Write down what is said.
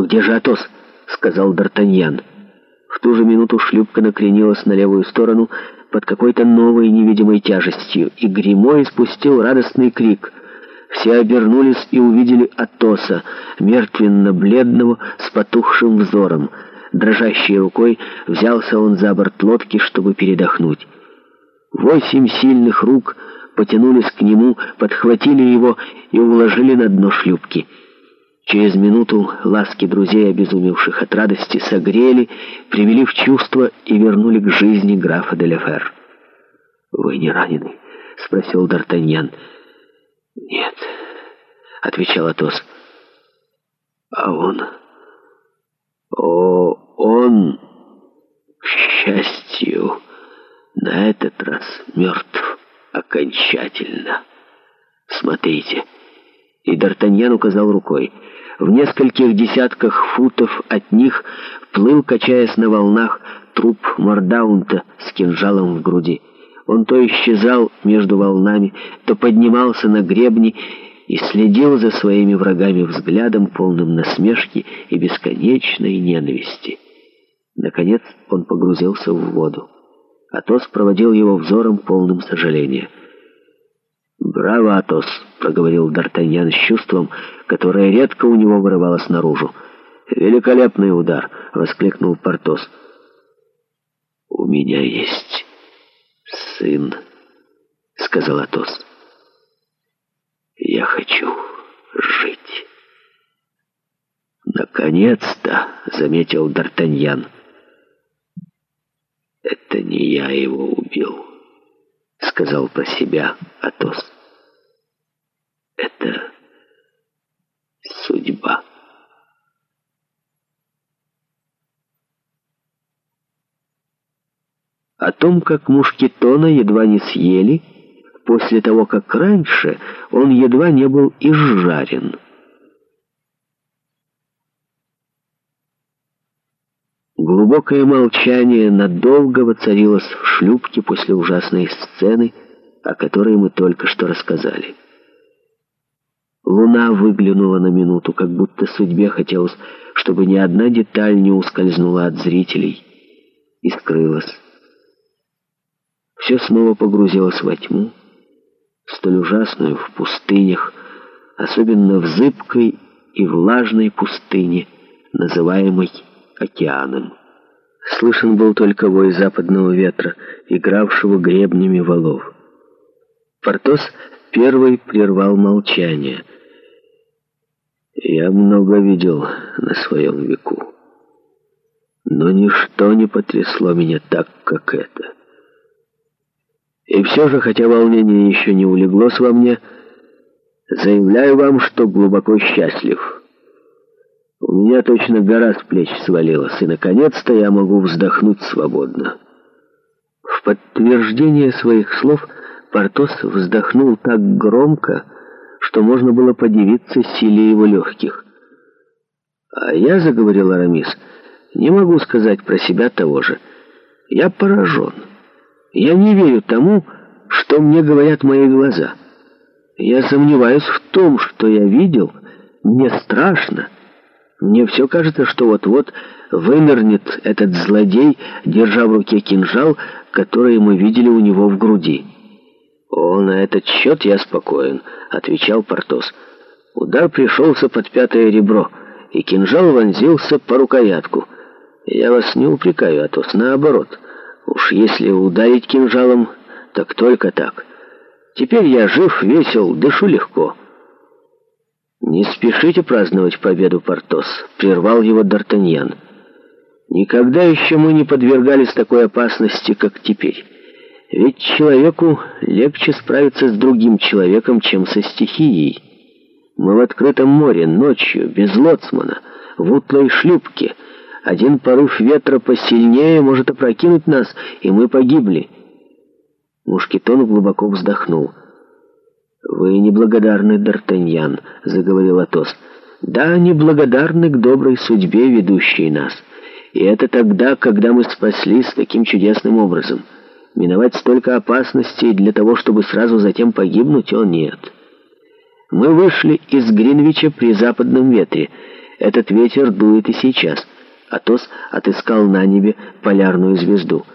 «Но где же Атос?» — сказал Д'Артаньян. В ту же минуту шлюпка накренилась на левую сторону под какой-то новой невидимой тяжестью, и Гримо испустил радостный крик. Все обернулись и увидели Атоса, мертвенно-бледного, с потухшим взором. Дрожащей рукой взялся он за борт лодки, чтобы передохнуть. Восемь сильных рук потянулись к нему, подхватили его и уложили на дно шлюпки. Через минуту ласки друзей, обезумевших от радости, согрели, привели в чувство и вернули к жизни графа де Лефер. «Вы не ранены?» — спросил Д'Артаньян. «Нет», — отвечал Атос. «А он...» «О, он, к счастью, на этот раз мертв окончательно. Смотрите» и Д'Артаньян указал рукой. В нескольких десятках футов от них плыл, качаясь на волнах, труп Мордаунта с кинжалом в груди. Он то исчезал между волнами, то поднимался на гребни и следил за своими врагами взглядом, полным насмешки и бесконечной ненависти. Наконец он погрузился в воду. Атос проводил его взором, полным сожаления — «Браво, Атос!» — проговорил Д'Артаньян с чувством, которое редко у него вырывалось наружу. «Великолепный удар!» — воскликнул Портос. «У меня есть сын», — сказал Атос. «Я хочу жить». «Наконец-то!» — заметил Д'Артаньян. «Это не я его убил», — сказал про себя Атос. о том, как Мушкетона едва не съели, после того, как раньше он едва не был изжарен. Глубокое молчание надолго воцарилось в шлюпке после ужасной сцены, о которой мы только что рассказали. Луна выглянула на минуту, как будто судьбе хотелось, чтобы ни одна деталь не ускользнула от зрителей, и скрылась все снова погрузилось во тьму, столь ужасную в пустынях, особенно в зыбкой и влажной пустыне, называемой океаном. Слышен был только вой западного ветра, игравшего гребнями валов. Портос первый прервал молчание. «Я много видел на своем веку, но ничто не потрясло меня так, как это». И все же, хотя волнение еще не улеглось во мне, заявляю вам, что глубоко счастлив. У меня точно гора с плеч свалилась, и, наконец-то, я могу вздохнуть свободно. В подтверждение своих слов Портос вздохнул так громко, что можно было подивиться силе его легких. «А я, — заговорил Арамис, — не могу сказать про себя того же. Я поражен». Я не верю тому, что мне говорят мои глаза. Я сомневаюсь в том, что я видел. Мне страшно. Мне все кажется, что вот-вот вынырнет этот злодей, держа в руке кинжал, который мы видели у него в груди. «О, на этот счет я спокоен», — отвечал Портос. Удар пришелся под пятое ребро, и кинжал вонзился по рукоятку. «Я вас не упрекаю, а Атос, наоборот». Уж если ударить кинжалом, так только так. Теперь я жив, весел, дышу легко. «Не спешите праздновать победу, Портос», — прервал его Д'Артаньян. «Никогда еще мы не подвергались такой опасности, как теперь. Ведь человеку легче справиться с другим человеком, чем со стихией. Мы в открытом море, ночью, без лоцмана, в утлой шлюпке». Один порыв ветра посильнее может опрокинуть нас, и мы погибли. Мушкетон глубоко вздохнул. «Вы неблагодарны, Д'Артаньян», — заговорил Атос. «Да, неблагодарны к доброй судьбе, ведущей нас. И это тогда, когда мы спаслись таким чудесным образом. Миновать столько опасностей для того, чтобы сразу затем погибнуть, о нет. Мы вышли из Гринвича при западном ветре. Этот ветер дует и сейчас». Атос отыскал на небе полярную звезду.